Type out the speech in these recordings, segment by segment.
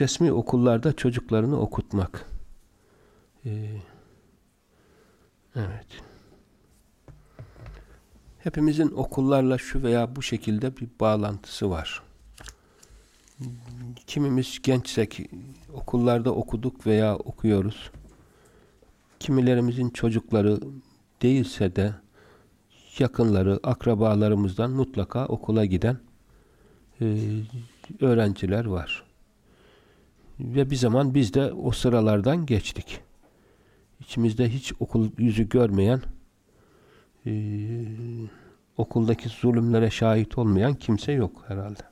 resmi okullarda çocuklarını okutmak. Ee, evet. Hepimizin okullarla şu veya bu şekilde bir bağlantısı var. Kimimiz gençsek okullarda okuduk veya okuyoruz. Kimilerimizin çocukları değilse de yakınları, akrabalarımızdan mutlaka okula giden e, öğrenciler var. Ve bir zaman biz de o sıralardan geçtik. İçimizde hiç okul yüzü görmeyen e, okuldaki zulümlere şahit olmayan kimse yok herhalde.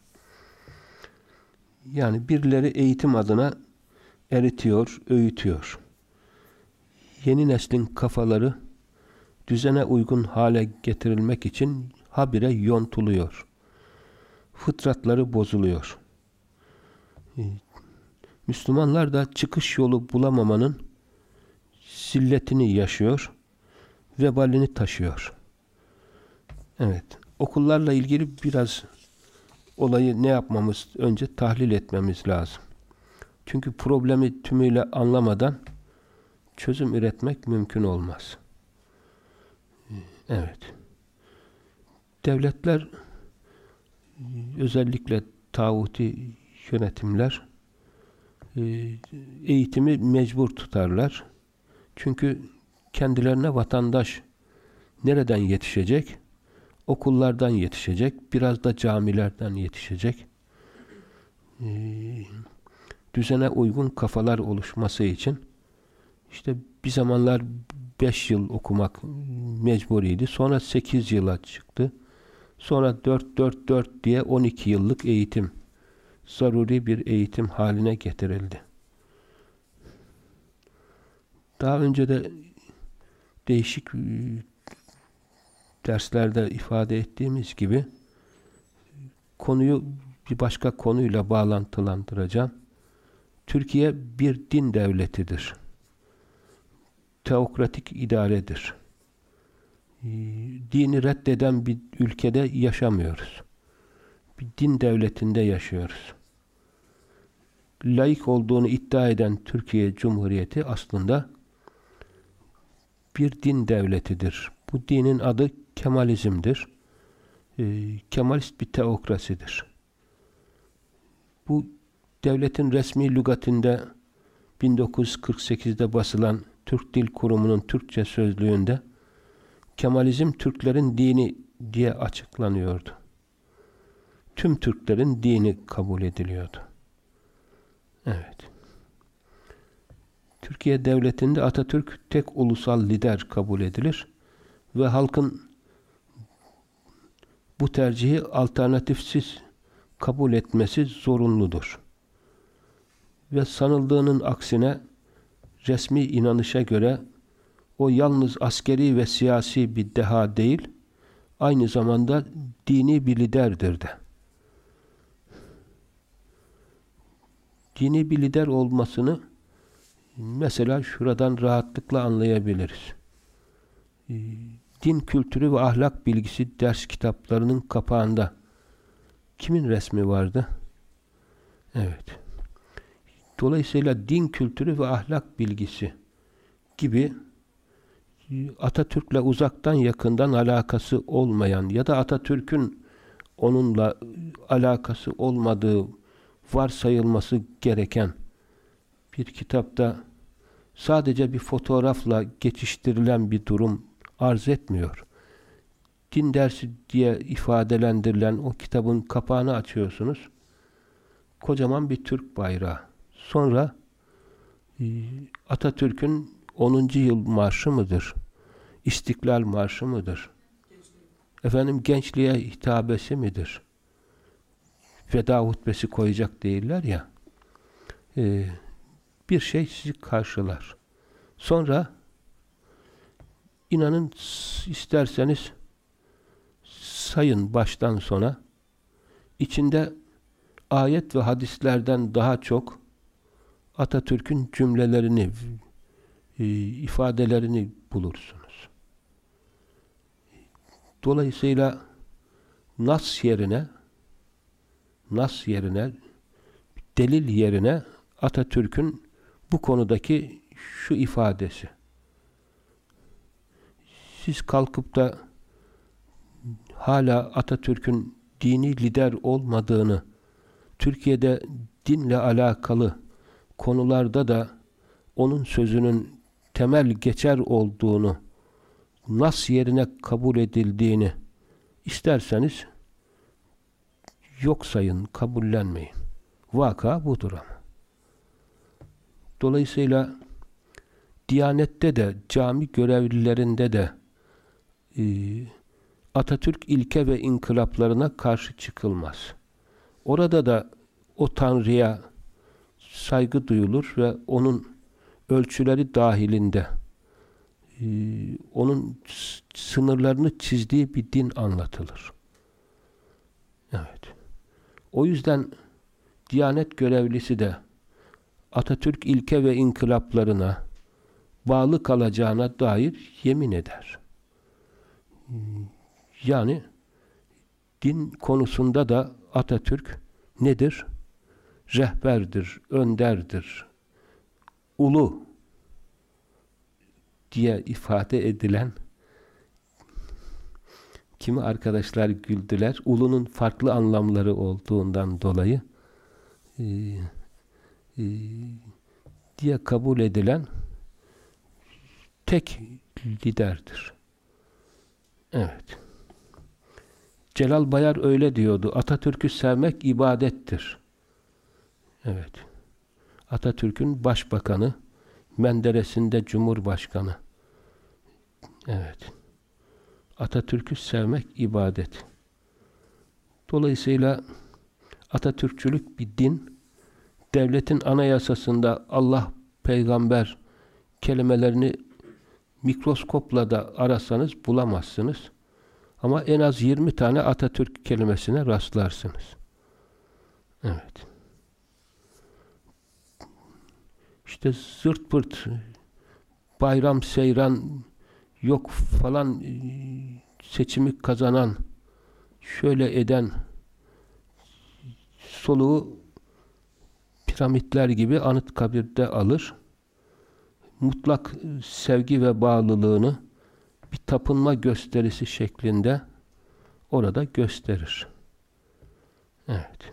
Yani birileri eğitim adına eritiyor, öğütüyor. Yeni neslin kafaları düzene uygun hale getirilmek için habire yontuluyor. Fıtratları bozuluyor. Müslümanlar da çıkış yolu bulamamanın zilletini yaşıyor, vebalini taşıyor. Evet, okullarla ilgili biraz olayı ne yapmamız, önce tahlil etmemiz lazım. Çünkü problemi tümüyle anlamadan çözüm üretmek mümkün olmaz. Evet. Devletler özellikle tağuti yönetimler eğitimi mecbur tutarlar. Çünkü kendilerine vatandaş nereden yetişecek? Okullardan yetişecek, biraz da camilerden yetişecek. E, düzene uygun kafalar oluşması için işte bir zamanlar 5 yıl okumak mecburiydi. Sonra 8 yıla çıktı. Sonra 4 4 4 diye 12 yıllık eğitim zaruri bir eğitim haline getirildi. Daha önce de değişik e, derslerde ifade ettiğimiz gibi konuyu bir başka konuyla bağlantılandıracağım. Türkiye bir din devletidir teokratik idaredir. Ee, dini reddeden bir ülkede yaşamıyoruz. Bir din devletinde yaşıyoruz. Laik olduğunu iddia eden Türkiye Cumhuriyeti aslında bir din devletidir. Bu dinin adı Kemalizmdir. Ee, Kemalist bir teokrasidir. Bu devletin resmi lügatinde 1948'de basılan Türk Dil Kurumu'nun Türkçe sözlüğünde Kemalizm Türklerin dini diye açıklanıyordu. Tüm Türklerin dini kabul ediliyordu. Evet. Türkiye Devleti'nde Atatürk tek ulusal lider kabul edilir ve halkın bu tercihi alternatifsiz kabul etmesi zorunludur. Ve sanıldığının aksine resmi inanışa göre o yalnız askeri ve siyasi bir deha değil, aynı zamanda dini bir liderdir de. Dini bir lider olmasını mesela şuradan rahatlıkla anlayabiliriz. Ee, din kültürü ve ahlak bilgisi ders kitaplarının kapağında kimin resmi vardı? Evet. Dolayısıyla din kültürü ve ahlak bilgisi gibi Atatürk'le uzaktan yakından alakası olmayan ya da Atatürk'ün onunla alakası olmadığı varsayılması gereken bir kitapta sadece bir fotoğrafla geçiştirilen bir durum arz etmiyor. Din dersi diye ifadelendirilen o kitabın kapağını açıyorsunuz. Kocaman bir Türk bayrağı. Sonra e, Atatürk'ün 10. yıl marşı mıdır? İstiklal marşı mıdır? Efendim gençliğe hitabesi midir? Veda hutbesi koyacak değiller ya. E, bir şey sizi karşılar. Sonra inanın isterseniz sayın baştan sona içinde ayet ve hadislerden daha çok Atatürk'ün cümlelerini, e, ifadelerini bulursunuz. Dolayısıyla nas yerine nas yerine delil yerine Atatürk'ün bu konudaki şu ifadesi. Siz kalkıp da hala Atatürk'ün dini lider olmadığını, Türkiye'de dinle alakalı konularda da onun sözünün temel geçer olduğunu, nas yerine kabul edildiğini isterseniz yok sayın, kabullenmeyin. Vaka budur ama. Dolayısıyla Diyanette de, cami görevlilerinde de e, Atatürk ilke ve inkılaplarına karşı çıkılmaz. Orada da o Tanrı'ya saygı duyulur ve onun ölçüleri dahilinde e, onun sınırlarını çizdiği bir din anlatılır. Evet. O yüzden Diyanet görevlisi de Atatürk ilke ve inkılaplarına bağlı kalacağına dair yemin eder. Yani din konusunda da Atatürk nedir? Rehberdir, önderdir, ulu diye ifade edilen kimi arkadaşlar güldüler. Ulunun farklı anlamları olduğundan dolayı e, e, diye kabul edilen tek liderdir. Evet. Celal Bayar öyle diyordu. Atatürk'ü sevmek ibadettir. Evet. Atatürk'ün başbakanı, Menderes'inde cumhurbaşkanı. Evet. Atatürk'ü sevmek ibadet. Dolayısıyla Atatürkçülük bir din, devletin anayasasında Allah, peygamber kelimelerini mikroskopla da arasanız bulamazsınız. Ama en az 20 tane Atatürk kelimesine rastlarsınız. Evet. İşte zırt pırt bayram seyran yok falan e, seçimi kazanan şöyle eden soluğu piramitler gibi anıt kabirde alır mutlak sevgi ve bağlılığını bir tapınma gösterisi şeklinde orada gösterir. Evet.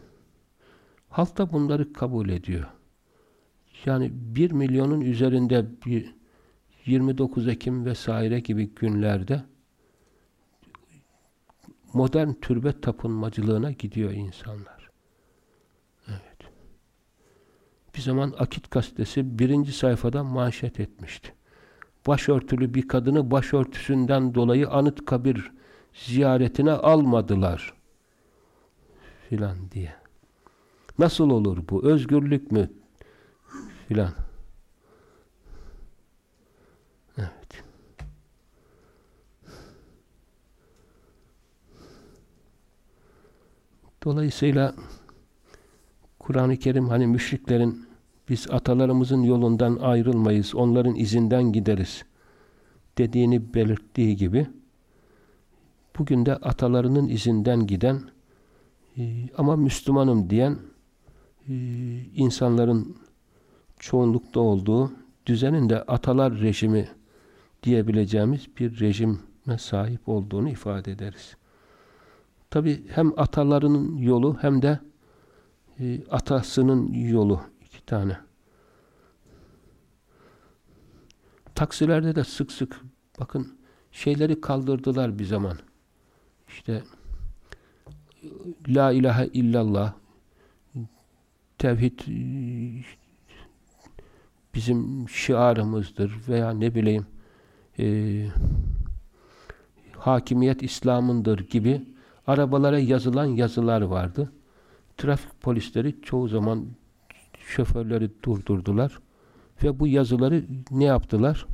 Halk da bunları kabul ediyor. Yani bir milyonun üzerinde bir 29 Ekim vesaire gibi günlerde modern türbe tapınmacılığına gidiyor insanlar bir zaman Akit gazetesi birinci sayfada manşet etmişti. Başörtülü bir kadını başörtüsünden dolayı anıt kabir ziyaretine almadılar filan diye. Nasıl olur bu? Özgürlük mü? Filan. Dolayısıyla Kur'an-ı Kerim hani müşriklerin biz atalarımızın yolundan ayrılmayız, onların izinden gideriz dediğini belirttiği gibi bugün de atalarının izinden giden e, ama Müslümanım diyen e, insanların çoğunlukta olduğu düzenin de atalar rejimi diyebileceğimiz bir rejime sahip olduğunu ifade ederiz. Tabi hem atalarının yolu hem de e, atasının yolu iki tane. Taksilerde de sık sık bakın şeyleri kaldırdılar bir zaman. İşte La ilahe illallah tevhid bizim şiarımızdır veya ne bileyim e, hakimiyet İslam'ındır gibi arabalara yazılan yazılar vardı. Trafik polisleri çoğu zaman şoförleri durdurdular ve bu yazıları ne yaptılar?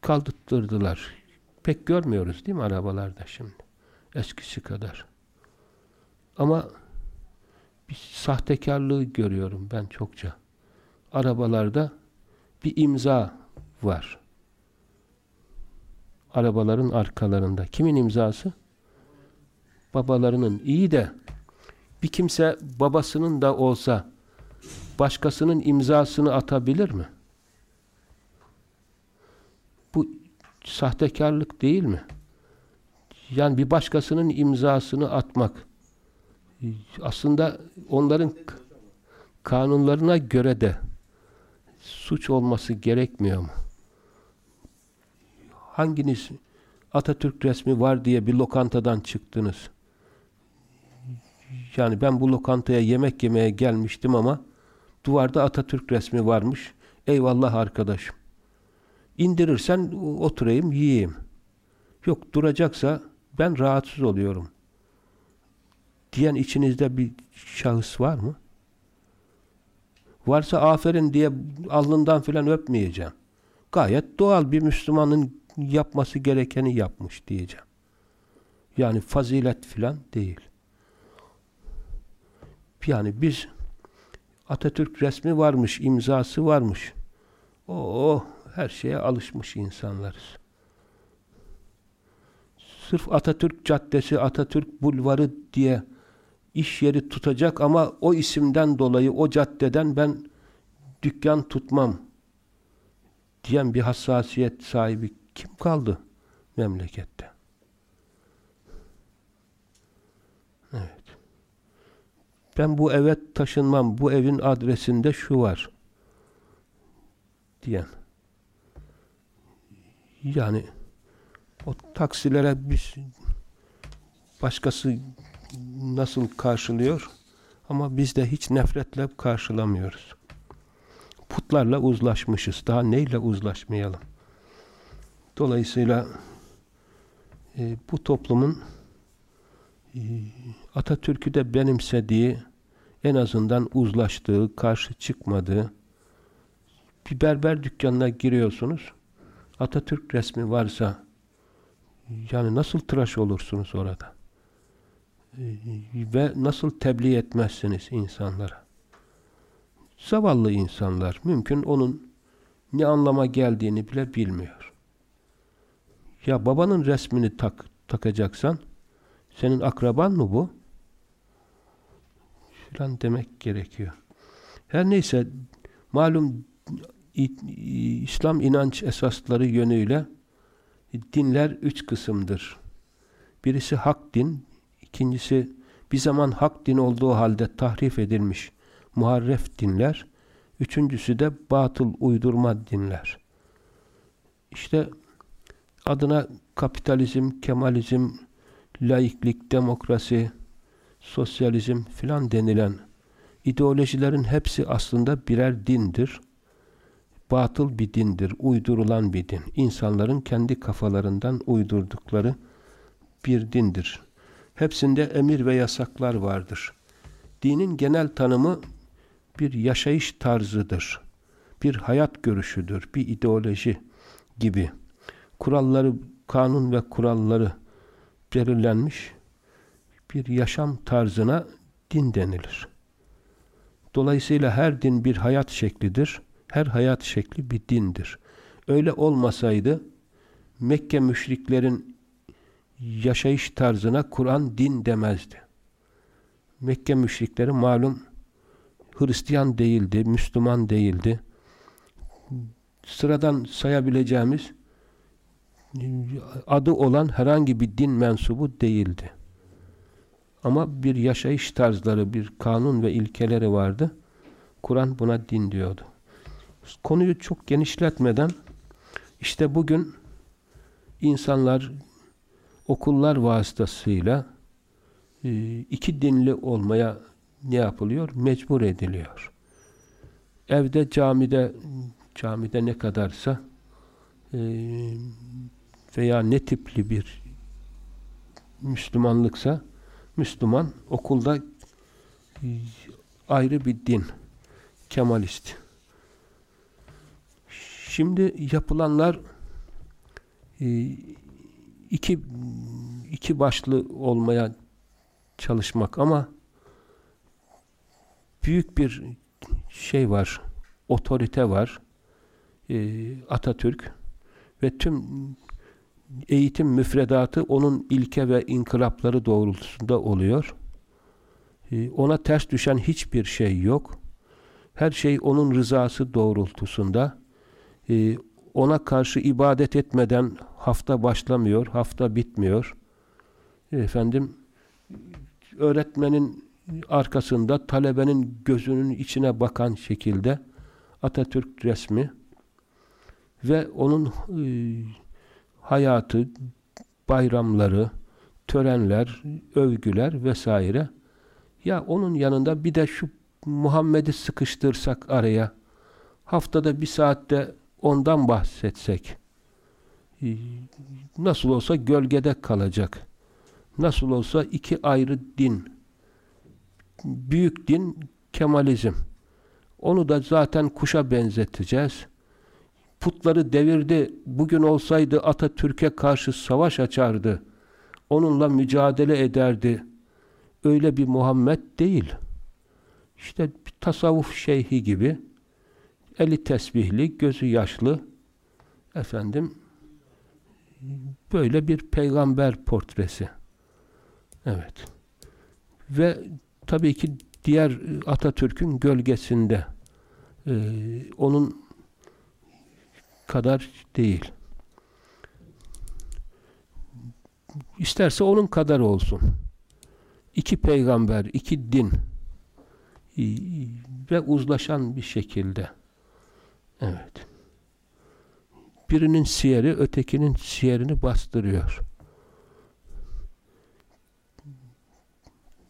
Kaldırttırdılar. Pek görmüyoruz değil mi arabalarda şimdi? Eskisi kadar. Ama bir sahtekarlığı görüyorum ben çokça. Arabalarda bir imza var. Arabaların arkalarında. Kimin imzası? Babalarının. iyi de bir kimse babasının da olsa başkasının imzasını atabilir mi? Bu sahtekarlık değil mi? Yani bir başkasının imzasını atmak aslında onların kanunlarına göre de suç olması gerekmiyor mu? Hanginiz Atatürk resmi var diye bir lokantadan çıktınız? Yani ben bu lokantaya yemek yemeye gelmiştim ama duvarda Atatürk resmi varmış. Eyvallah arkadaşım. İndirirsen oturayım, yiyeyim. Yok duracaksa ben rahatsız oluyorum. Diyen içinizde bir şahıs var mı? Varsa aferin diye alnından filan öpmeyeceğim. Gayet doğal bir Müslümanın yapması gerekeni yapmış diyeceğim. Yani fazilet filan değil. Yani biz Atatürk resmi varmış, imzası varmış. O her şeye alışmış insanlarız. Sırf Atatürk Caddesi, Atatürk Bulvarı diye iş yeri tutacak ama o isimden dolayı o caddeden ben dükkan tutmam diyen bir hassasiyet sahibi kim kaldı memlekette? Ben bu eve taşınmam, bu evin adresinde şu var diyen. Yani o taksilere biz başkası nasıl karşılıyor ama biz de hiç nefretle karşılamıyoruz. Putlarla uzlaşmışız. Daha neyle uzlaşmayalım? Dolayısıyla e, bu toplumun e, Atatürk'ü de benimsediği, en azından uzlaştığı, karşı çıkmadığı bir berber dükkanına giriyorsunuz. Atatürk resmi varsa yani nasıl tıraş olursunuz orada? Ve nasıl tebliğ etmezsiniz insanlara? Zavallı insanlar mümkün onun ne anlama geldiğini bile bilmiyor. Ya babanın resmini tak, takacaksan senin akraban mı bu? Filan demek gerekiyor. Her neyse malum İslam inanç esasları yönüyle dinler üç kısımdır. Birisi hak din, ikincisi bir zaman hak din olduğu halde tahrif edilmiş muharref dinler, üçüncüsü de batıl uydurma dinler. İşte adına kapitalizm, kemalizm, laiklik, demokrasi, sosyalizm filan denilen ideolojilerin hepsi aslında birer dindir batıl bir dindir, uydurulan bir din. İnsanların kendi kafalarından uydurdukları bir dindir. Hepsinde emir ve yasaklar vardır. Dinin genel tanımı bir yaşayış tarzıdır. Bir hayat görüşüdür, bir ideoloji gibi. Kuralları, kanun ve kuralları belirlenmiş bir yaşam tarzına din denilir. Dolayısıyla her din bir hayat şeklidir her hayat şekli bir dindir. Öyle olmasaydı Mekke müşriklerin yaşayış tarzına Kur'an din demezdi. Mekke müşrikleri malum Hristiyan değildi, Müslüman değildi. Sıradan sayabileceğimiz adı olan herhangi bir din mensubu değildi. Ama bir yaşayış tarzları, bir kanun ve ilkeleri vardı. Kur'an buna din diyordu konuyu çok genişletmeden işte bugün insanlar okullar vasıtasıyla e, iki dinli olmaya ne yapılıyor? Mecbur ediliyor. Evde camide camide ne kadarsa e, veya ne tipli bir Müslümanlıksa Müslüman okulda ayrı bir din. Kemalist. Şimdi yapılanlar e, iki iki başlı olmaya çalışmak ama büyük bir şey var, otorite var. E, Atatürk ve tüm eğitim müfredatı onun ilke ve inkılapları doğrultusunda oluyor. E, ona ters düşen hiçbir şey yok Her şey onun rızası doğrultusunda. Ee, ona karşı ibadet etmeden hafta başlamıyor, hafta bitmiyor. Efendim, öğretmenin arkasında talebenin gözünün içine bakan şekilde Atatürk resmi ve onun e, hayatı, bayramları, törenler, övgüler vesaire. Ya onun yanında bir de şu Muhammed'i sıkıştırsak araya, haftada bir saatte ondan bahsetsek, e, nasıl olsa gölgede kalacak. Nasıl olsa iki ayrı din. Büyük din Kemalizm. Onu da zaten kuşa benzeteceğiz. Putları devirdi. Bugün olsaydı Atatürk'e karşı savaş açardı. Onunla mücadele ederdi. Öyle bir Muhammed değil. İşte bir tasavvuf şeyhi gibi eli tesbihli, gözü yaşlı efendim böyle bir peygamber portresi. Evet. Ve tabii ki diğer Atatürk'ün gölgesinde e, onun kadar değil. İsterse onun kadar olsun. İki peygamber, iki din ve uzlaşan bir şekilde. Evet. Birinin siyeri ötekinin siyerini bastırıyor.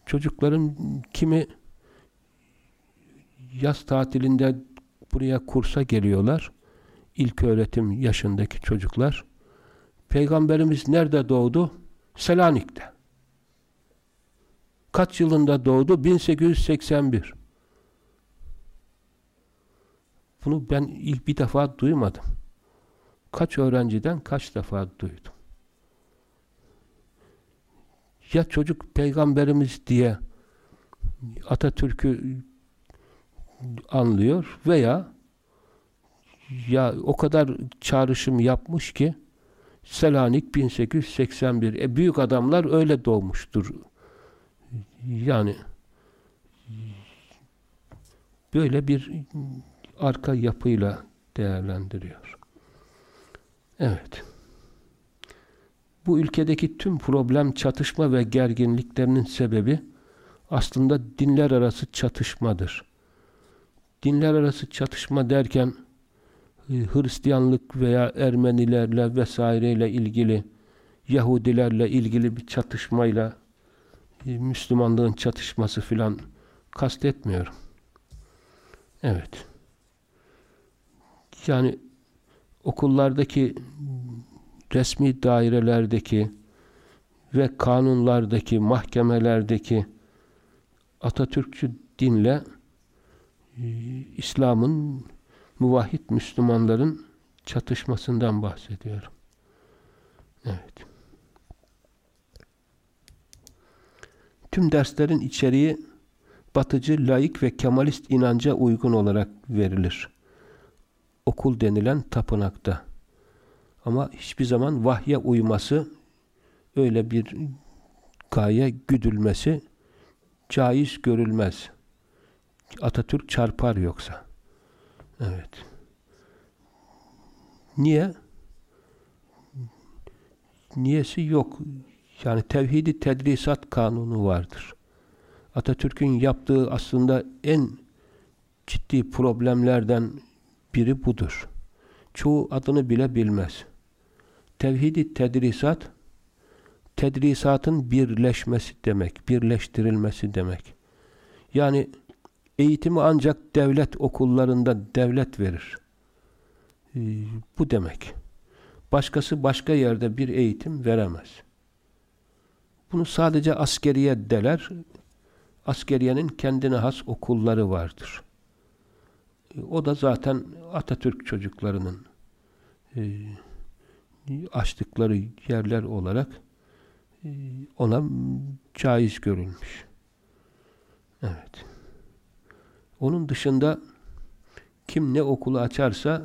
Çocukların kimi yaz tatilinde buraya kursa geliyorlar. İlk öğretim yaşındaki çocuklar. Peygamberimiz nerede doğdu? Selanik'te. Kaç yılında doğdu? 1881. Bunu ben ilk bir defa duymadım. Kaç öğrenciden kaç defa duydum. Ya çocuk peygamberimiz diye Atatürk'ü anlıyor veya ya o kadar çağrışım yapmış ki Selanik 1881. E büyük adamlar öyle doğmuştur. Yani böyle bir arka yapıyla değerlendiriyor. Evet. Bu ülkedeki tüm problem, çatışma ve gerginliklerinin sebebi aslında dinler arası çatışmadır. Dinler arası çatışma derken Hristiyanlık veya Ermenilerle vesaireyle ilgili Yahudilerle ilgili bir çatışmayla e, Müslümanlığın çatışması filan kastetmiyorum. Evet. Yani okullardaki resmi dairelerdeki ve kanunlardaki, mahkemelerdeki Atatürkçü dinle e, İslam'ın muvahhid Müslümanların çatışmasından bahsediyorum. Evet. Tüm derslerin içeriği batıcı, laik ve kemalist inanca uygun olarak verilir. Okul denilen tapınakta. Ama hiçbir zaman vahye uyması öyle bir gaye güdülmesi caiz görülmez. Atatürk çarpar yoksa. Evet. Niye? Niyesi yok. Yani tevhidi tedrisat kanunu vardır. Atatürk'ün yaptığı aslında en ciddi problemlerden biri budur. Çoğu adını bile bilmez. Tevhidi tedrisat tedrisatın birleşmesi demek, birleştirilmesi demek. Yani eğitimi ancak devlet okullarında devlet verir. Ee, bu demek. Başkası başka yerde bir eğitim veremez. Bunu sadece askeriye deler. Askeriyenin kendine has okulları vardır. Ee, o da zaten Atatürk çocuklarının e, açtıkları yerler olarak e, ona caiz görülmüş. Evet. Onun dışında kim ne okulu açarsa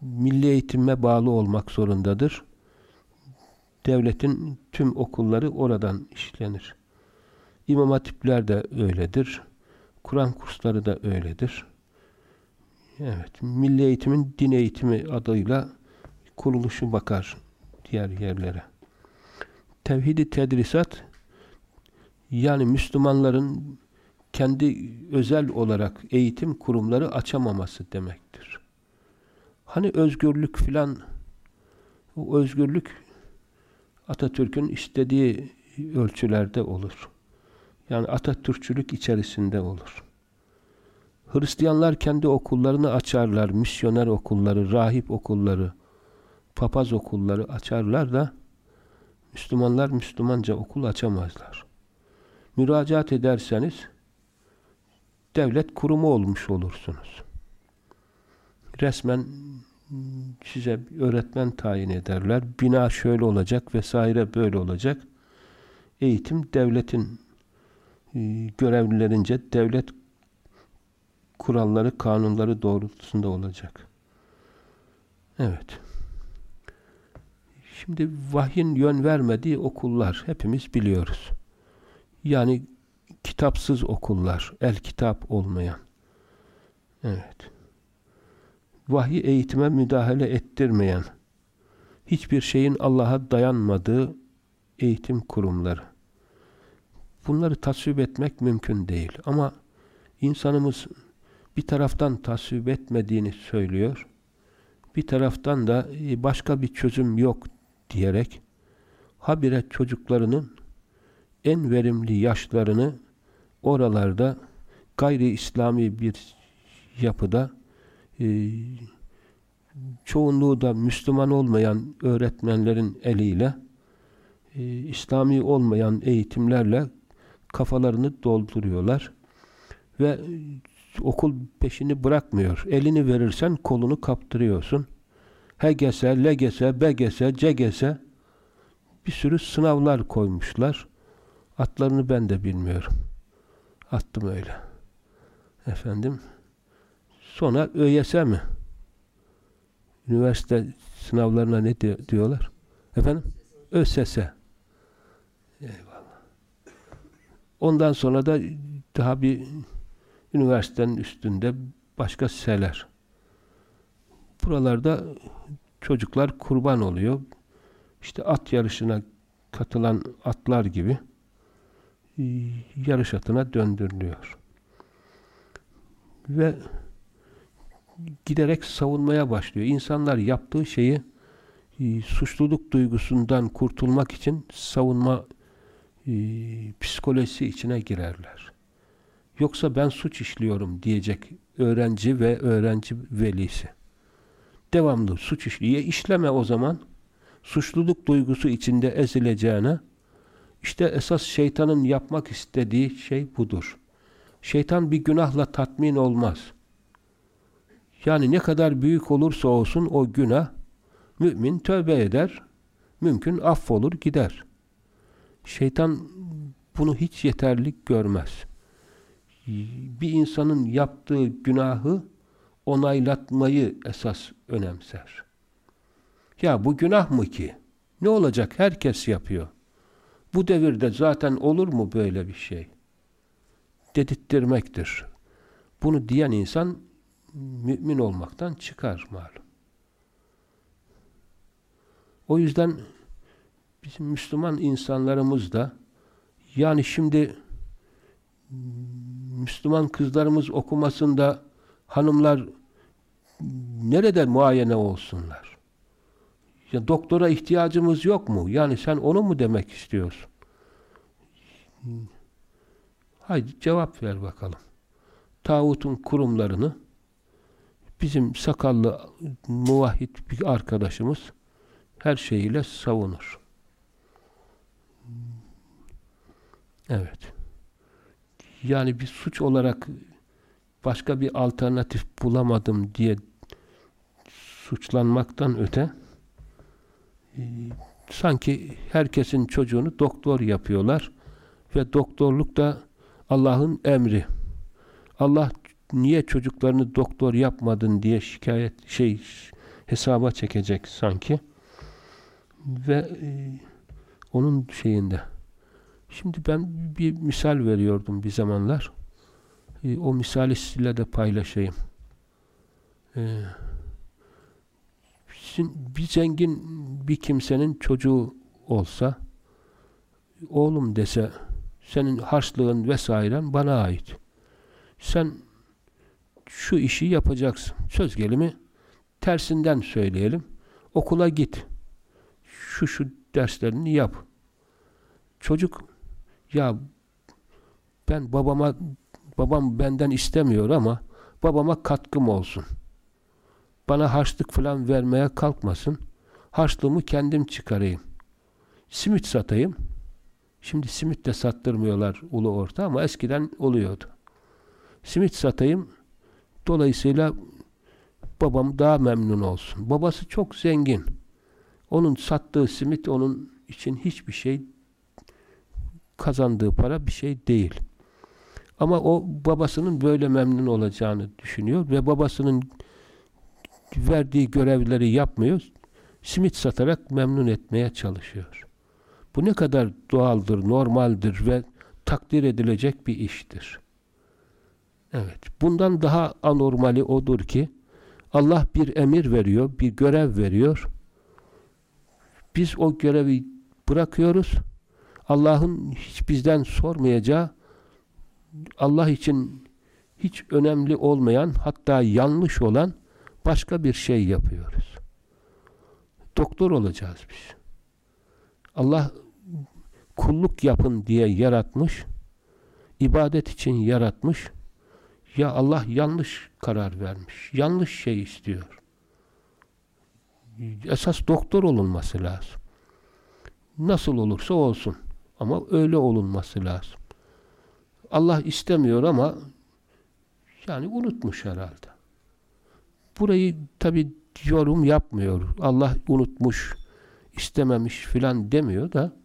milli eğitime bağlı olmak zorundadır. Devletin tüm okulları oradan işlenir. İmam hatipler de öyledir. Kur'an kursları da öyledir. Evet, Milli Eğitimin Din Eğitimi adıyla kuruluşu bakar diğer yerlere. Tevhidi tedrisat yani Müslümanların kendi özel olarak eğitim kurumları açamaması demektir. Hani özgürlük filan o özgürlük Atatürk'ün istediği ölçülerde olur. Yani Atatürkçülük içerisinde olur. Hristiyanlar kendi okullarını açarlar, misyoner okulları, rahip okulları, papaz okulları açarlar da Müslümanlar Müslümanca okul açamazlar. Müracaat ederseniz devlet kurumu olmuş olursunuz. Resmen size öğretmen tayin ederler. Bina şöyle olacak vesaire böyle olacak. Eğitim devletin e, görevlilerince devlet kuralları, kanunları doğrultusunda olacak. Evet. Şimdi vahyin yön vermediği okullar hepimiz biliyoruz. Yani kitapsız okullar, el kitap olmayan. Evet. Vahiy eğitime müdahale ettirmeyen, hiçbir şeyin Allah'a dayanmadığı eğitim kurumları. Bunları tasvip etmek mümkün değil. Ama insanımız bir taraftan tasvip etmediğini söylüyor, bir taraftan da e, başka bir çözüm yok diyerek habire çocuklarının en verimli yaşlarını oralarda gayri İslami bir yapıda e, çoğunluğu da Müslüman olmayan öğretmenlerin eliyle e, İslami olmayan eğitimlerle kafalarını dolduruyorlar ve okul peşini bırakmıyor. Elini verirsen kolunu kaptırıyorsun. HGS, LGS, BGS, CGS bir sürü sınavlar koymuşlar. Atlarını ben de bilmiyorum. Attım öyle. Efendim. Sonra ÖYS mi? Üniversite sınavlarına ne diyorlar? Efendim? ÖSS. Eyvallah. Ondan sonra da daha bir üniversitenin üstünde başka seler. Buralarda çocuklar kurban oluyor. İşte at yarışına katılan atlar gibi yarış atına döndürülüyor. Ve giderek savunmaya başlıyor. İnsanlar yaptığı şeyi e, suçluluk duygusundan kurtulmak için savunma e, psikolojisi içine girerler. Yoksa ben suç işliyorum diyecek öğrenci ve öğrenci velisi. Devamlı suç işliye işleme o zaman. Suçluluk duygusu içinde ezileceğine işte esas şeytanın yapmak istediği şey budur. Şeytan bir günahla tatmin olmaz. Yani ne kadar büyük olursa olsun o günah mümin tövbe eder, mümkün affolur gider. Şeytan bunu hiç yeterlik görmez bir insanın yaptığı günahı onaylatmayı esas önemser. Ya bu günah mı ki? Ne olacak? Herkes yapıyor. Bu devirde zaten olur mu böyle bir şey? Dedirttirmektir. Bunu diyen insan mümin olmaktan çıkar malum. O yüzden bizim Müslüman insanlarımız da yani şimdi Müslüman kızlarımız okumasında hanımlar nerede muayene olsunlar? Ya doktora ihtiyacımız yok mu? Yani sen onu mu demek istiyorsun? Haydi cevap ver bakalım. Tağutun kurumlarını bizim sakallı muvahhid bir arkadaşımız her şeyiyle savunur. Evet yani bir suç olarak başka bir alternatif bulamadım diye suçlanmaktan öte e, sanki herkesin çocuğunu doktor yapıyorlar ve doktorluk da Allah'ın emri. Allah niye çocuklarını doktor yapmadın diye şikayet şey hesaba çekecek sanki ve e, onun şeyinde Şimdi ben bir misal veriyordum bir zamanlar. E, o misali sizinle de paylaşayım. Ee, bir zengin bir kimsenin çocuğu olsa oğlum dese senin harçlığın vesairen bana ait. Sen şu işi yapacaksın. Söz gelimi tersinden söyleyelim. Okula git. Şu şu derslerini yap. Çocuk ya ben babama babam benden istemiyor ama babama katkım olsun. Bana harçlık falan vermeye kalkmasın. Harçlığımı kendim çıkarayım. Simit satayım. Şimdi simit de sattırmıyorlar ulu orta ama eskiden oluyordu. Simit satayım. Dolayısıyla babam daha memnun olsun. Babası çok zengin. Onun sattığı simit onun için hiçbir şey kazandığı para bir şey değil. Ama o babasının böyle memnun olacağını düşünüyor ve babasının verdiği görevleri yapmıyor. Simit satarak memnun etmeye çalışıyor. Bu ne kadar doğaldır, normaldir ve takdir edilecek bir iştir. Evet. Bundan daha anormali odur ki Allah bir emir veriyor, bir görev veriyor. Biz o görevi bırakıyoruz. Allah'ın hiç bizden sormayacağı Allah için hiç önemli olmayan hatta yanlış olan başka bir şey yapıyoruz. Doktor olacağız biz. Allah kulluk yapın diye yaratmış, ibadet için yaratmış. Ya Allah yanlış karar vermiş. Yanlış şey istiyor. Esas doktor olunması lazım. Nasıl olursa olsun. Ama öyle olunması lazım. Allah istemiyor ama yani unutmuş herhalde. Burayı tabi yorum yapmıyor. Allah unutmuş, istememiş filan demiyor da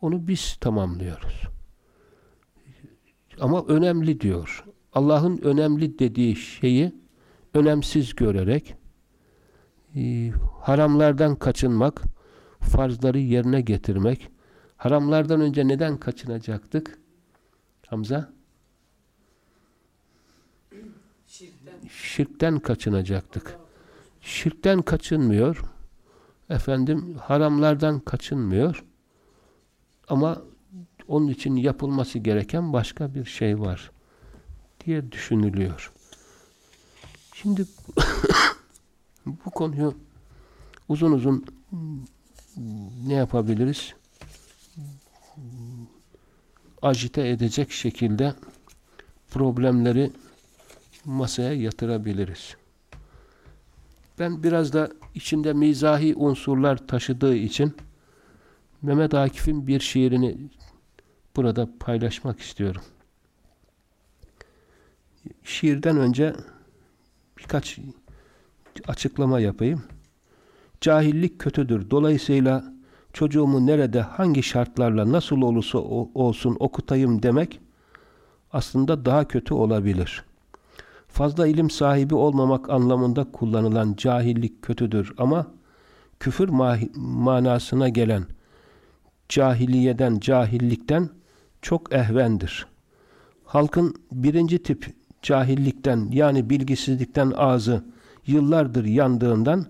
onu biz tamamlıyoruz. Ama önemli diyor. Allah'ın önemli dediği şeyi önemsiz görerek e, haramlardan kaçınmak, farzları yerine getirmek. Haramlardan önce neden kaçınacaktık? Hamza? Şirkten, kaçınacaktık. Şirkten kaçınmıyor. Efendim haramlardan kaçınmıyor. Ama onun için yapılması gereken başka bir şey var diye düşünülüyor. Şimdi bu konuyu uzun uzun ne yapabiliriz? Ajite edecek şekilde problemleri masaya yatırabiliriz. Ben biraz da içinde mizahi unsurlar taşıdığı için Mehmet Akif'in bir şiirini burada paylaşmak istiyorum. Şiirden önce birkaç açıklama yapayım. Cahillik kötüdür. Dolayısıyla çocuğumu nerede, hangi şartlarla, nasıl olursa olsun okutayım demek aslında daha kötü olabilir. Fazla ilim sahibi olmamak anlamında kullanılan cahillik kötüdür ama küfür manasına gelen cahiliyeden, cahillikten çok ehvendir. Halkın birinci tip cahillikten yani bilgisizlikten ağzı yıllardır yandığından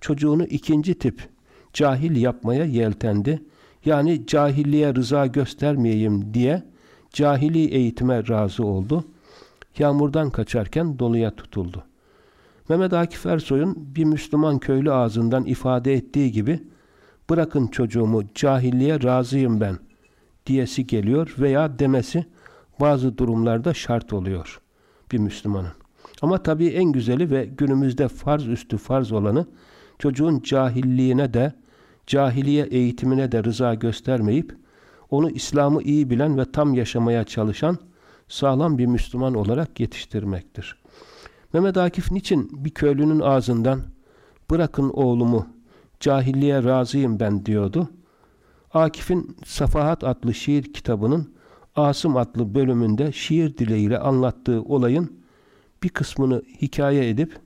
çocuğunu ikinci tip cahil yapmaya yeltendi. Yani cahilliğe rıza göstermeyeyim diye cahili eğitime razı oldu. Yağmurdan kaçarken doluya tutuldu. Mehmet Akif Ersoy'un bir Müslüman köylü ağzından ifade ettiği gibi bırakın çocuğumu cahilliğe razıyım ben diyesi geliyor veya demesi bazı durumlarda şart oluyor bir Müslümanın. Ama tabii en güzeli ve günümüzde farz üstü farz olanı çocuğun cahilliğine de cahiliye eğitimine de rıza göstermeyip onu İslam'ı iyi bilen ve tam yaşamaya çalışan sağlam bir Müslüman olarak yetiştirmektir. Mehmet Akif niçin bir köylünün ağzından bırakın oğlumu cahilliğe razıyım ben diyordu. Akif'in Safahat adlı şiir kitabının Asım adlı bölümünde şiir dileğiyle anlattığı olayın bir kısmını hikaye edip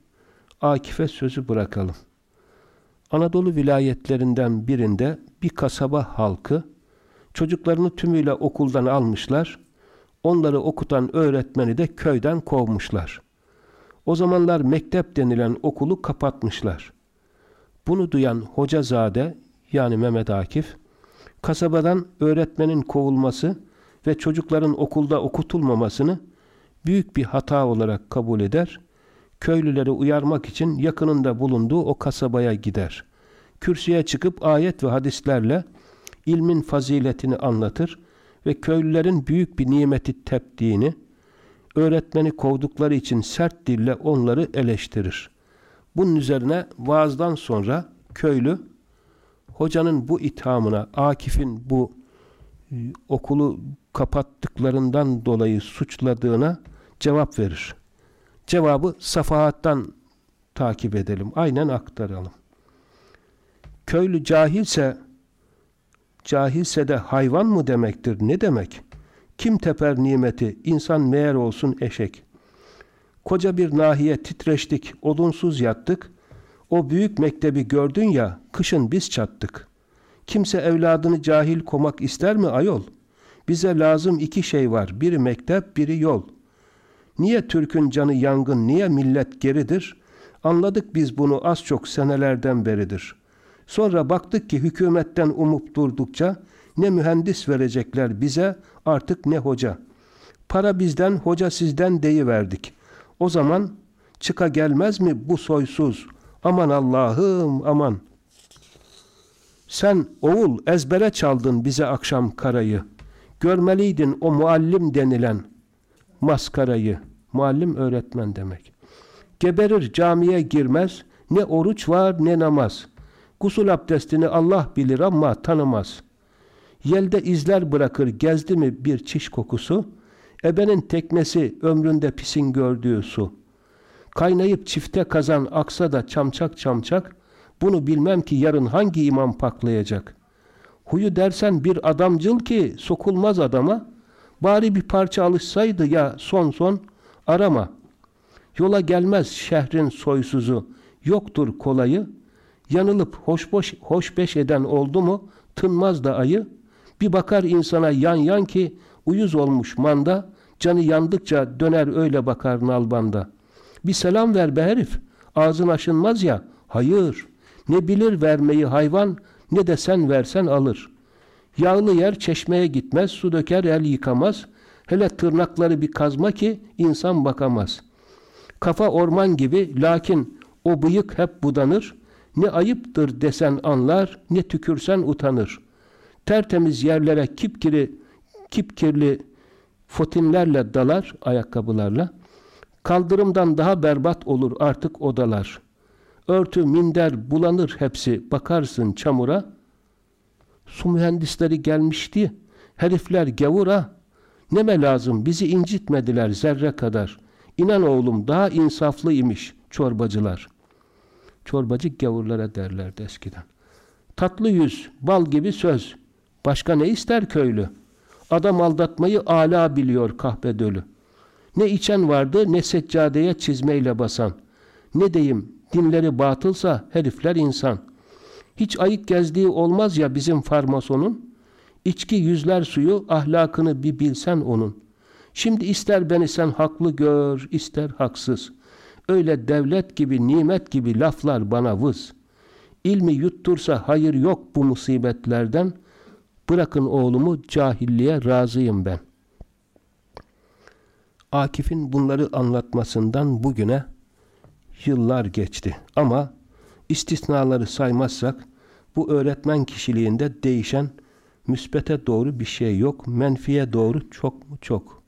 Akif'e sözü bırakalım. Anadolu vilayetlerinden birinde bir kasaba halkı çocuklarını tümüyle okuldan almışlar, onları okutan öğretmeni de köyden kovmuşlar. O zamanlar mektep denilen okulu kapatmışlar. Bunu duyan Hocazade yani Mehmet Akif, kasabadan öğretmenin kovulması ve çocukların okulda okutulmamasını büyük bir hata olarak kabul eder, köylüleri uyarmak için yakınında bulunduğu o kasabaya gider. Kürsüye çıkıp ayet ve hadislerle ilmin faziletini anlatır ve köylülerin büyük bir nimeti teptiğini, öğretmeni kovdukları için sert dille onları eleştirir. Bunun üzerine vaazdan sonra köylü hocanın bu ithamına, Akif'in bu e, okulu kapattıklarından dolayı suçladığına cevap verir. Cevabı safahattan takip edelim. Aynen aktaralım. Köylü cahilse cahilse de hayvan mı demektir? Ne demek? Kim teper nimeti? İnsan meğer olsun eşek. Koca bir nahiye titreştik, odunsuz yattık. O büyük mektebi gördün ya, kışın biz çattık. Kimse evladını cahil komak ister mi ayol? Bize lazım iki şey var. Biri mektep, biri yol. Niye Türk'ün canı yangın, niye millet geridir? Anladık biz bunu az çok senelerden beridir. Sonra baktık ki hükümetten umup durdukça ne mühendis verecekler bize artık ne hoca. Para bizden, hoca sizden deyiverdik. O zaman çıka gelmez mi bu soysuz? Aman Allah'ım aman. Sen oğul ezbere çaldın bize akşam karayı. Görmeliydin o muallim denilen maskarayı. Muallim öğretmen demek. Geberir camiye girmez. Ne oruç var ne namaz. Gusul abdestini Allah bilir ama tanımaz. Yelde izler bırakır gezdi mi bir çiş kokusu. Ebenin teknesi ömründe pisin gördüğü su. Kaynayıp çifte kazan aksa da çamçak çamçak. Bunu bilmem ki yarın hangi imam paklayacak. Huyu dersen bir adamcıl ki sokulmaz adama. Bari bir parça alışsaydı ya son son arama. Yola gelmez şehrin soysuzu. Yoktur kolayı. Yanılıp hoşboş, hoşbeş eden oldu mu tınmaz da ayı. Bir bakar insana yan yan ki uyuz olmuş manda. Canı yandıkça döner öyle bakar nalbanda. Bir selam ver be herif. Ağzın aşınmaz ya. Hayır. Ne bilir vermeyi hayvan ne de sen versen alır. Yağlı yer çeşmeye gitmez, su döker el yıkamaz. Hele tırnakları bir kazma ki insan bakamaz. Kafa orman gibi lakin o bıyık hep budanır. Ne ayıptır desen anlar, ne tükürsen utanır. Tertemiz yerlere kipkiri, kipkirli fotinlerle dalar, ayakkabılarla. Kaldırımdan daha berbat olur artık odalar. Örtü, minder bulanır hepsi, bakarsın çamura. Su mühendisleri gelmişti, herifler gavura. Neme lazım, bizi incitmediler zerre kadar. İnan oğlum daha insaflı imiş çorbacılar. Çorbacı gavurlara derlerdi eskiden. Tatlı yüz, bal gibi söz. Başka ne ister köylü? Adam aldatmayı ala biliyor kahpe dölü. Ne içen vardı ne seccadeye çizmeyle basan. Ne deyim dinleri batılsa herifler insan. Hiç ayık gezdiği olmaz ya bizim farmasonun. İçki yüzler suyu ahlakını bir bilsen onun. Şimdi ister beni sen haklı gör, ister haksız. Öyle devlet gibi, nimet gibi laflar bana vız. İlmi yuttursa hayır yok bu musibetlerden. Bırakın oğlumu cahilliğe razıyım ben. Akif'in bunları anlatmasından bugüne yıllar geçti. Ama istisnaları saymazsak bu öğretmen kişiliğinde değişen müspete doğru bir şey yok. Menfiye doğru çok mu çok.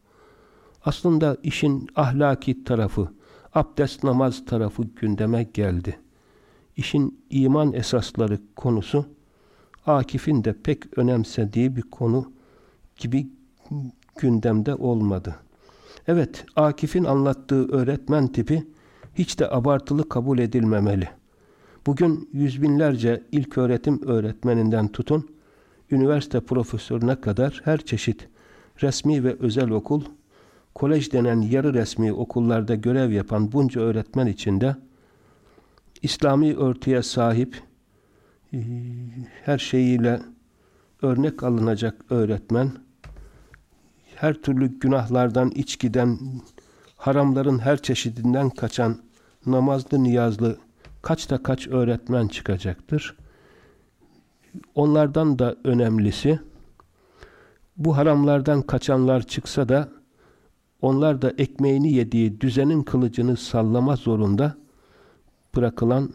Aslında işin ahlaki tarafı, abdest namaz tarafı gündeme geldi. İşin iman esasları konusu Akif'in de pek önemsediği bir konu gibi gündemde olmadı. Evet, Akif'in anlattığı öğretmen tipi hiç de abartılı kabul edilmemeli. Bugün yüz binlerce ilk öğretim öğretmeninden tutun, üniversite profesörüne kadar her çeşit resmi ve özel okul, kolej denen yarı resmi okullarda görev yapan bunca öğretmen içinde İslami örtüye sahip, e, her şeyiyle örnek alınacak öğretmen, her türlü günahlardan, içkiden, haramların her çeşidinden kaçan namazlı niyazlı kaçta kaç öğretmen çıkacaktır. Onlardan da önemlisi bu haramlardan kaçanlar çıksa da onlar da ekmeğini yediği düzenin kılıcını sallama zorunda bırakılan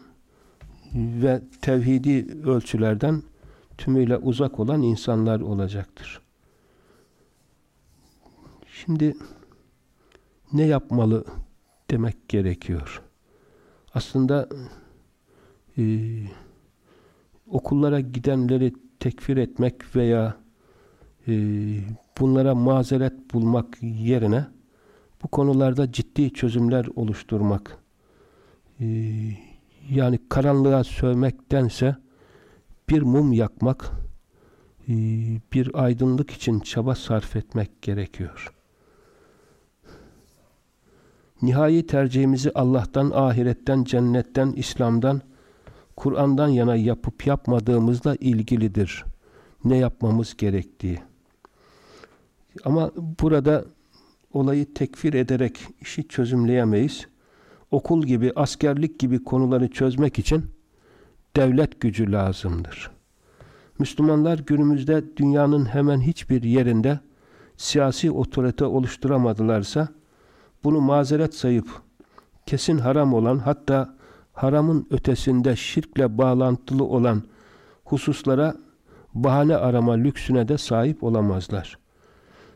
ve tevhidi ölçülerden tümüyle uzak olan insanlar olacaktır. Şimdi ne yapmalı demek gerekiyor. Aslında e, okullara gidenleri tekfir etmek veya e, bunlara mazeret bulmak yerine bu konularda ciddi çözümler oluşturmak e, yani karanlığa sövmektense bir mum yakmak e, bir aydınlık için çaba sarf etmek gerekiyor. Nihai tercihimizi Allah'tan, ahiretten, cennetten, İslam'dan, Kur'an'dan yana yapıp yapmadığımızla ilgilidir. Ne yapmamız gerektiği. Ama burada olayı tekfir ederek işi çözümleyemeyiz. Okul gibi, askerlik gibi konuları çözmek için devlet gücü lazımdır. Müslümanlar günümüzde dünyanın hemen hiçbir yerinde siyasi otorite oluşturamadılarsa bunu mazeret sayıp kesin haram olan hatta haramın ötesinde şirkle bağlantılı olan hususlara bahane arama lüksüne de sahip olamazlar.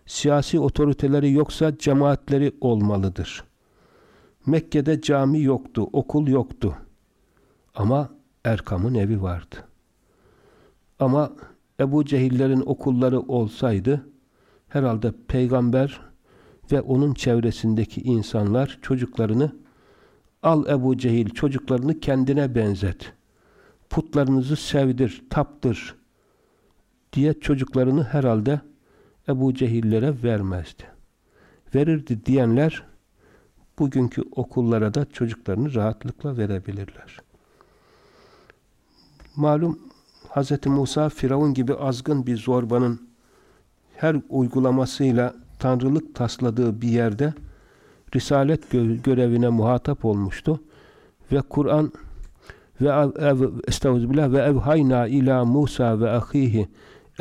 Siyasi otoriteleri yoksa cemaatleri olmalıdır. Mekke'de cami yoktu, okul yoktu. Ama Erkam'ın evi vardı. Ama Ebu Cehillerin okulları olsaydı herhalde peygamber ve onun çevresindeki insanlar çocuklarını al Ebu Cehil çocuklarını kendine benzet. Putlarınızı sevdir, taptır diye çocuklarını herhalde Ebu Cehillere vermezdi. Verirdi diyenler bugünkü okullara da çocuklarını rahatlıkla verebilirler. Malum Hz. Musa Firavun gibi azgın bir zorbanın her uygulamasıyla tanrılık tasladığı bir yerde risalet görevine muhatap olmuştu ve Kur'an ve estağfirullah ve evhayna ila Musa ve ahihi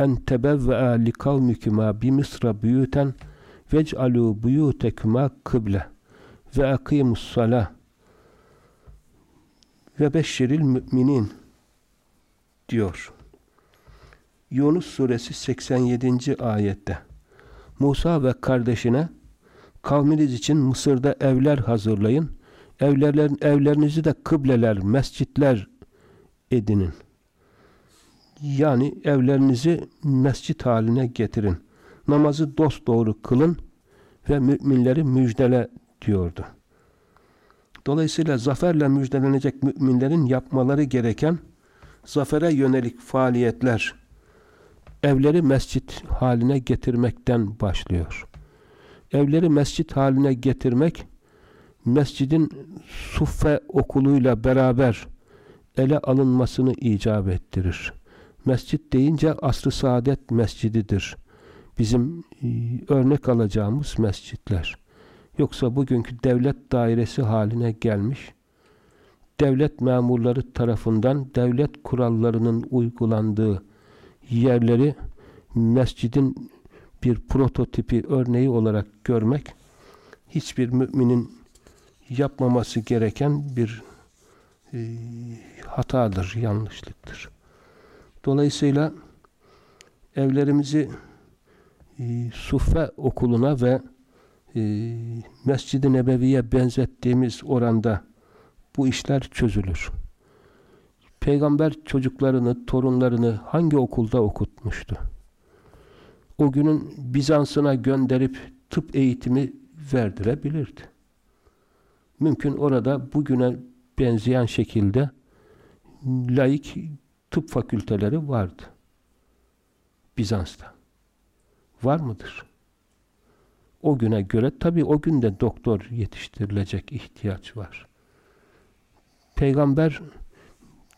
en tebevve'a li kavmikuma bi Misra buyuten vec'alu buyutekuma kıble ve akimus salah ve beşşiril müminin diyor. Yunus suresi 87. ayette Musa ve kardeşine kavminiz için Mısır'da evler hazırlayın. Evlerlerin, evlerinizi de kıbleler, mescitler edinin. Yani evlerinizi mescit haline getirin. Namazı dost doğru kılın ve müminleri müjdele diyordu. Dolayısıyla zaferle müjdelenecek müminlerin yapmaları gereken zafere yönelik faaliyetler evleri mescit haline getirmekten başlıyor. Evleri mescit haline getirmek mescidin suffe okuluyla beraber ele alınmasını icap ettirir. Mescit deyince asr-ı saadet mescididir. Bizim e, örnek alacağımız mescitler. Yoksa bugünkü devlet dairesi haline gelmiş, devlet memurları tarafından devlet kurallarının uygulandığı yerleri mescidin bir prototipi örneği olarak görmek hiçbir müminin yapmaması gereken bir e, hatadır, yanlışlıktır. Dolayısıyla evlerimizi e, Suffe okuluna ve e, Mescid-i Nebevi'ye benzettiğimiz oranda bu işler çözülür. Peygamber çocuklarını, torunlarını hangi okulda okutmuştu? O günün Bizans'ına gönderip tıp eğitimi verdirebilirdi. Mümkün orada bugüne benzeyen şekilde laik tıp fakülteleri vardı. Bizans'ta. Var mıdır? O güne göre tabi o günde doktor yetiştirilecek ihtiyaç var. Peygamber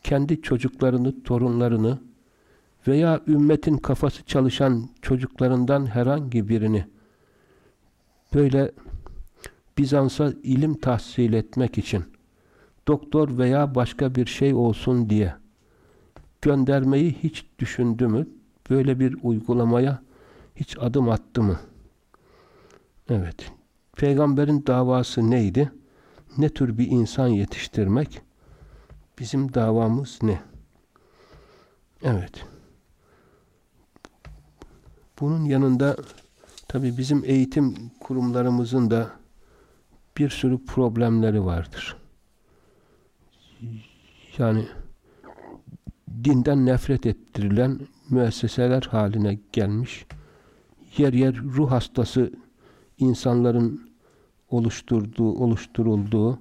kendi çocuklarını, torunlarını veya ümmetin kafası çalışan çocuklarından herhangi birini böyle Bizans'a ilim tahsil etmek için doktor veya başka bir şey olsun diye göndermeyi hiç düşündü mü? Böyle bir uygulamaya hiç adım attı mı? Evet. Peygamberin davası neydi? Ne tür bir insan yetiştirmek? Bizim davamız ne? Evet. Bunun yanında tabi bizim eğitim kurumlarımızın da bir sürü problemleri vardır. Yani dinden nefret ettirilen müesseseler haline gelmiş. Yer yer ruh hastası insanların oluşturduğu, oluşturulduğu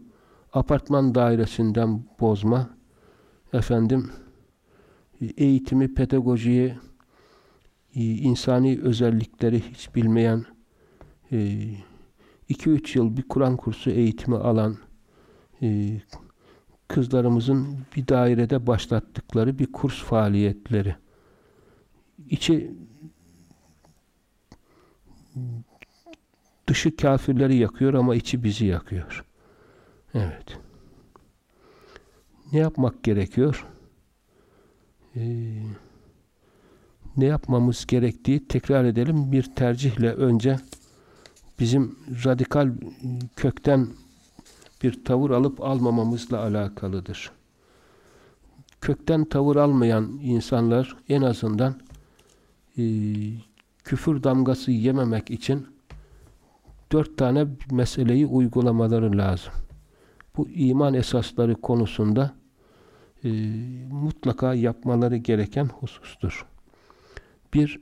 apartman dairesinden bozma efendim eğitimi, pedagojiyi insani özellikleri hiç bilmeyen 2-3 yıl bir Kur'an kursu eğitimi alan kızlarımızın bir dairede başlattıkları bir kurs faaliyetleri. İçi dışı kafirleri yakıyor ama içi bizi yakıyor. Evet. Ne yapmak gerekiyor? Ee, ne yapmamız gerektiği tekrar edelim. Bir tercihle önce bizim radikal kökten bir tavır alıp almamamızla alakalıdır. Kökten tavır almayan insanlar en azından e, küfür damgası yememek için dört tane meseleyi uygulamaları lazım. Bu iman esasları konusunda e, mutlaka yapmaları gereken husustur. Bir,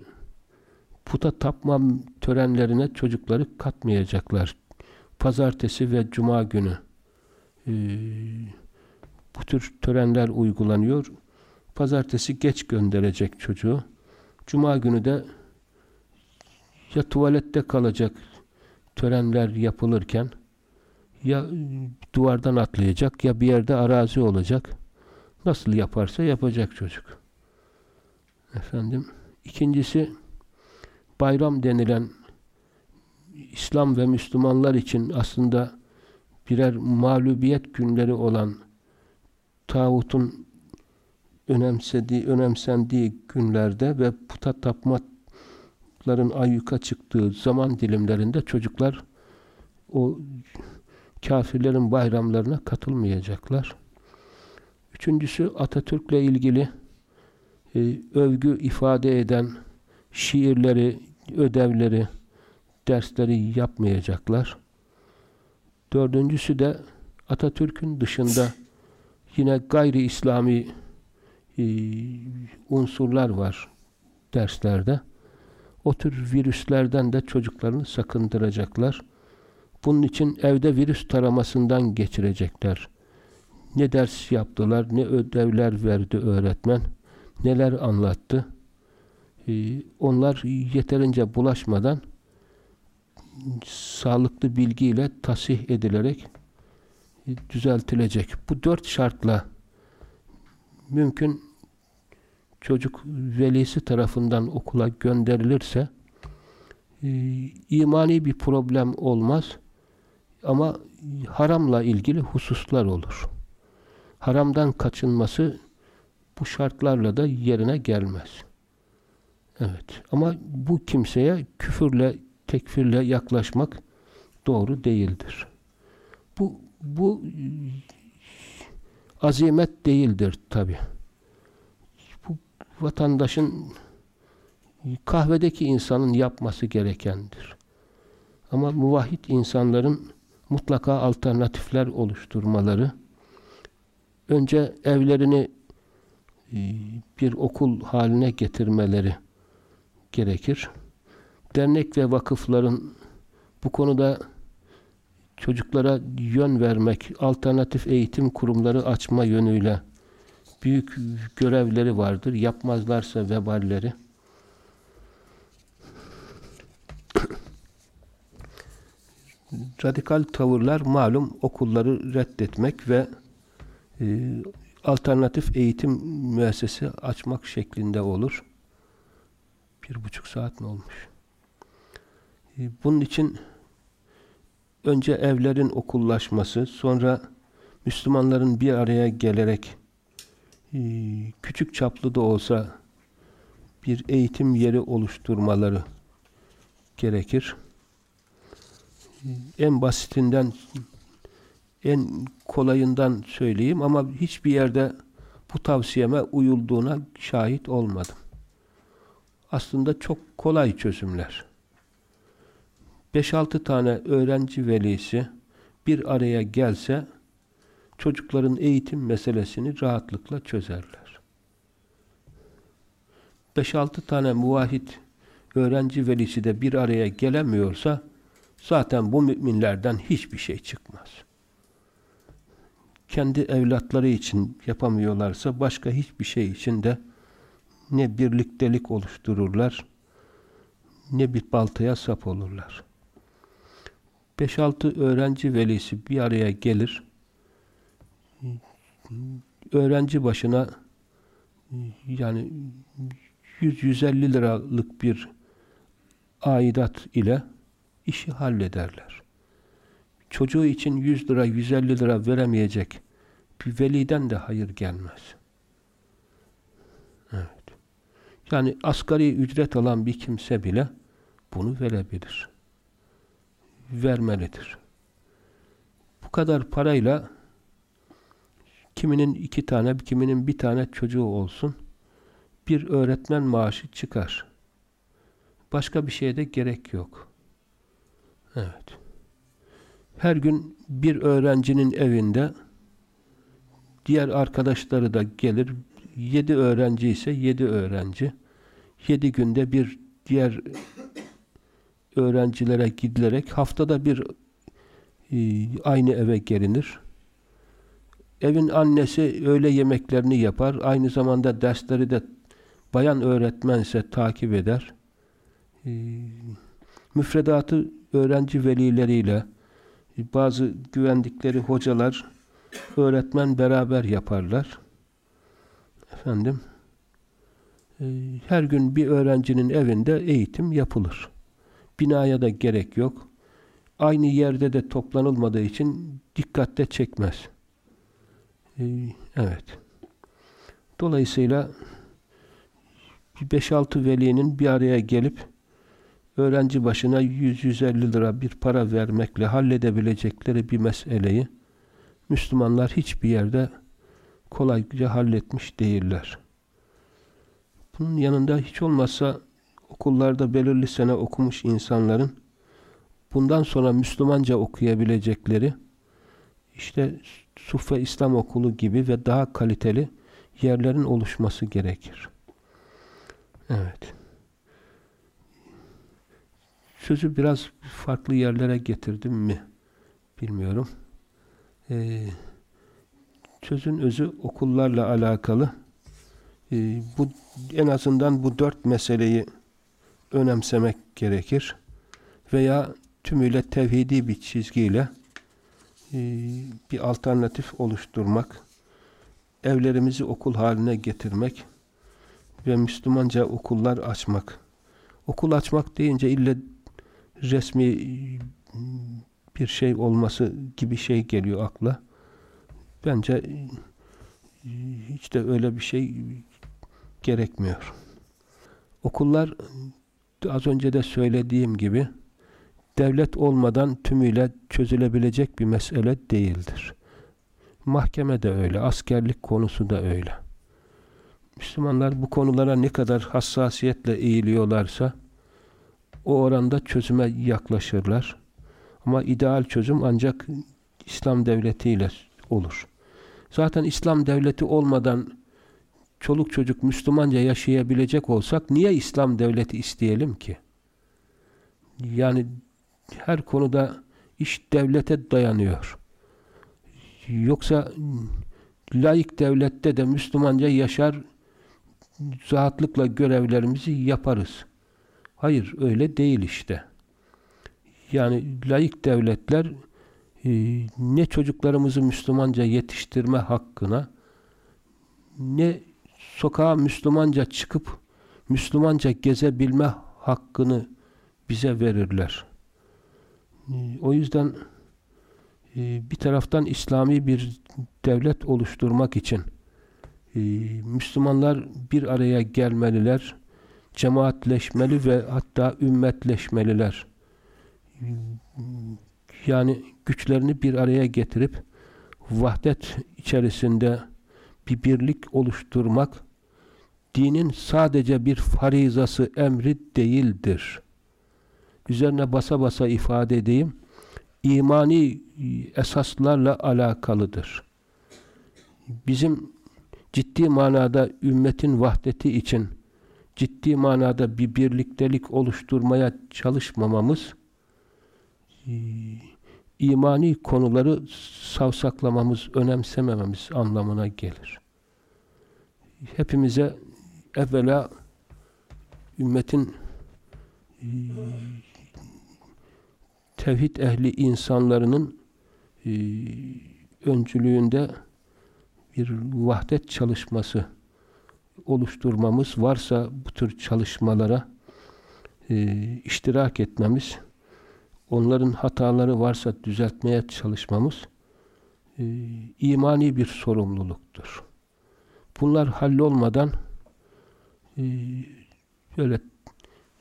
puta tapma törenlerine çocukları katmayacaklar. Pazartesi ve cuma günü e, bu tür törenler uygulanıyor. Pazartesi geç gönderecek çocuğu. Cuma günü de ya tuvalette kalacak törenler yapılırken ya duvardan atlayacak ya bir yerde arazi olacak. Nasıl yaparsa yapacak çocuk. Efendim. İkincisi bayram denilen İslam ve Müslümanlar için aslında birer mağlubiyet günleri olan tağutun önemsediği, önemsendiği günlerde ve puta tapmakların ayyuka çıktığı zaman dilimlerinde çocuklar o kafirlerin bayramlarına katılmayacaklar. Üçüncüsü Atatürk'le ilgili e, övgü ifade eden şiirleri, ödevleri, dersleri yapmayacaklar. Dördüncüsü de Atatürk'ün dışında yine gayri İslami e, unsurlar var derslerde. O tür virüslerden de çocuklarını sakındıracaklar. Bunun için evde virüs taramasından geçirecekler. Ne ders yaptılar, ne ödevler verdi öğretmen, neler anlattı. Ee, onlar yeterince bulaşmadan sağlıklı bilgiyle tasih edilerek düzeltilecek. Bu dört şartla mümkün çocuk velisi tarafından okula gönderilirse e, imani bir problem olmaz ama haramla ilgili hususlar olur. Haramdan kaçınması bu şartlarla da yerine gelmez. Evet. Ama bu kimseye küfürle, tekfirle yaklaşmak doğru değildir. Bu bu azimet değildir tabi. Bu vatandaşın kahvedeki insanın yapması gerekendir. Ama muvahhid insanların mutlaka alternatifler oluşturmaları, önce evlerini e, bir okul haline getirmeleri gerekir. Dernek ve vakıfların bu konuda çocuklara yön vermek, alternatif eğitim kurumları açma yönüyle büyük görevleri vardır. Yapmazlarsa veballeri. Radikal tavırlar malum okulları reddetmek ve e, alternatif eğitim müessesi açmak şeklinde olur. Bir buçuk saat mi olmuş? E, bunun için önce evlerin okullaşması, sonra Müslümanların bir araya gelerek e, küçük çaplı da olsa bir eğitim yeri oluşturmaları gerekir. En basitinden en kolayından söyleyeyim ama hiçbir yerde bu tavsiyeme uyulduğuna şahit olmadım. Aslında çok kolay çözümler. 5-6 tane öğrenci velisi bir araya gelse çocukların eğitim meselesini rahatlıkla çözerler. 5-6 tane muvahit öğrenci velisi de bir araya gelemiyorsa zaten bu müminlerden hiçbir şey çıkmaz. Kendi evlatları için yapamıyorlarsa başka hiçbir şey için de ne birliktelik oluştururlar ne bir baltaya sap olurlar. 5-6 öğrenci velisi bir araya gelir. Öğrenci başına yani 100-150 liralık bir aidat ile işi hallederler. Çocuğu için 100 lira, 150 lira veremeyecek bir veliden de hayır gelmez. Evet. Yani asgari ücret alan bir kimse bile bunu verebilir. Vermelidir. Bu kadar parayla kiminin iki tane, kiminin bir tane çocuğu olsun bir öğretmen maaşı çıkar. Başka bir şeye de gerek yok. Evet. Her gün bir öğrencinin evinde diğer arkadaşları da gelir. Yedi öğrenci ise yedi öğrenci. Yedi günde bir diğer öğrencilere gidilerek haftada bir e, aynı eve gelinir. Evin annesi öğle yemeklerini yapar. Aynı zamanda dersleri de bayan öğretmense takip eder. E, müfredatı öğrenci velileriyle bazı güvendikleri hocalar öğretmen beraber yaparlar. Efendim e, her gün bir öğrencinin evinde eğitim yapılır. Binaya da gerek yok. Aynı yerde de toplanılmadığı için dikkatte çekmez. Ee, evet. Dolayısıyla 5-6 velinin bir araya gelip öğrenci başına 100-150 lira bir para vermekle halledebilecekleri bir meseleyi Müslümanlar hiçbir yerde kolayca halletmiş değiller. Bunun yanında hiç olmazsa okullarda belirli sene okumuş insanların bundan sonra Müslümanca okuyabilecekleri işte Suffe İslam Okulu gibi ve daha kaliteli yerlerin oluşması gerekir. Evet. Sözü biraz farklı yerlere getirdim mi? Bilmiyorum. Ee, sözün özü okullarla alakalı. Ee, bu en azından bu dört meseleyi önemsemek gerekir. Veya tümüyle tevhidi bir çizgiyle e, bir alternatif oluşturmak, evlerimizi okul haline getirmek ve Müslümanca okullar açmak. Okul açmak deyince ille resmi bir şey olması gibi şey geliyor akla. Bence hiç de öyle bir şey gerekmiyor. Okullar az önce de söylediğim gibi devlet olmadan tümüyle çözülebilecek bir mesele değildir. Mahkeme de öyle, askerlik konusu da öyle. Müslümanlar bu konulara ne kadar hassasiyetle eğiliyorlarsa o oranda çözüme yaklaşırlar. Ama ideal çözüm ancak İslam devletiyle olur. Zaten İslam devleti olmadan çoluk çocuk Müslümanca yaşayabilecek olsak niye İslam devleti isteyelim ki? Yani her konuda iş devlete dayanıyor. Yoksa laik devlette de Müslümanca yaşar rahatlıkla görevlerimizi yaparız. Hayır öyle değil işte. Yani laik devletler e, ne çocuklarımızı Müslümanca yetiştirme hakkına ne sokağa Müslümanca çıkıp Müslümanca gezebilme hakkını bize verirler. E, o yüzden e, bir taraftan İslami bir devlet oluşturmak için e, Müslümanlar bir araya gelmeliler, cemaatleşmeli ve hatta ümmetleşmeliler. Yani güçlerini bir araya getirip vahdet içerisinde bir birlik oluşturmak dinin sadece bir farizası emri değildir. Üzerine basa basa ifade edeyim. imani esaslarla alakalıdır. Bizim ciddi manada ümmetin vahdeti için ciddi manada bir birliktelik oluşturmaya çalışmamamız imani konuları savsaklamamız, önemsemememiz anlamına gelir. Hepimize evvela ümmetin e, tevhid ehli insanlarının e, öncülüğünde bir vahdet çalışması oluşturmamız varsa bu tür çalışmalara e, iştirak etmemiz onların hataları varsa düzeltmeye çalışmamız e, imani bir sorumluluktur. Bunlar hallolmadan e, böyle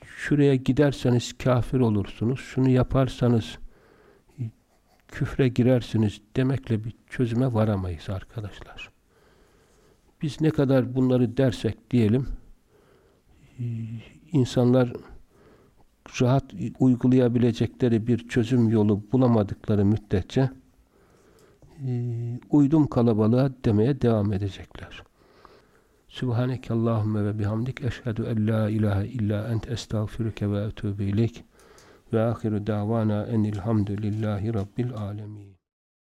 şuraya giderseniz kafir olursunuz, şunu yaparsanız küfre girersiniz demekle bir çözüme varamayız arkadaşlar. Biz ne kadar bunları dersek diyelim, e, insanlar rahat uygulayabilecekleri bir çözüm yolu bulamadıkları müddetçe e, uydum kalabalığa demeye devam edecekler. Subhaneke Allahümme ve bihamdik. Eşhedü en la ilahe illa ent. Estağfiruke ve etûbü ileyk. Ve ahiru davana enilhamdülillahi rabbil alemin.